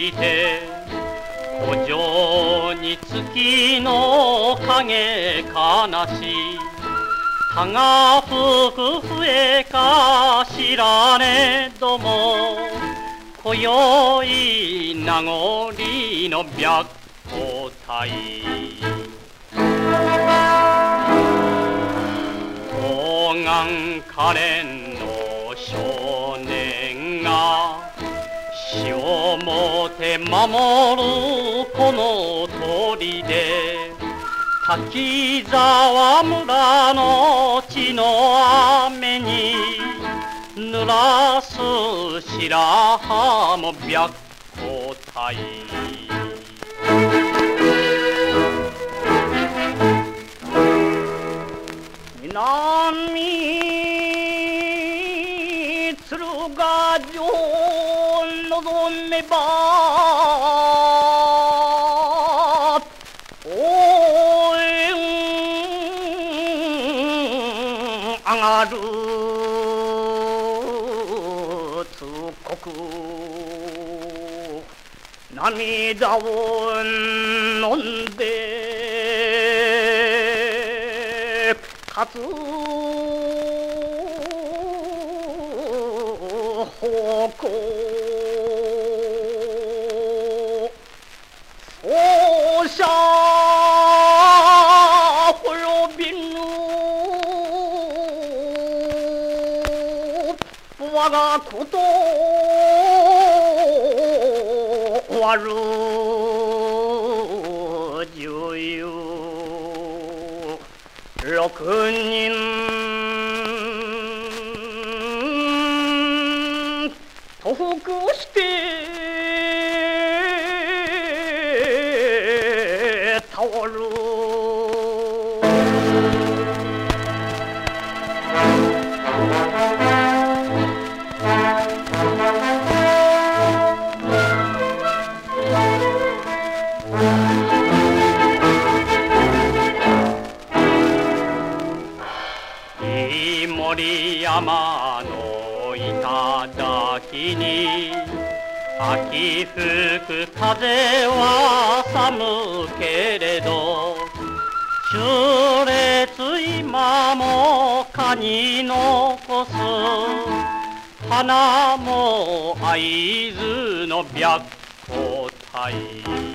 りて古城に月の影悲しいたが吹く笛か知らねども今宵名残の白虎隊。東岸可憐の少年が死をもて守るこの鳥で滝沢村の血の雨に濡らす白浜も白虎隊 가져온 돈내 밥 앙아루 두코쿠 남이다 온논데 가수 고고 오샤 홀로 빈누 와가 고도 와루 주유. 로큰인 と服して倒る。森山時に秋吹く風は寒けれど中烈今も蚊に残す。花も合図の白虎隊。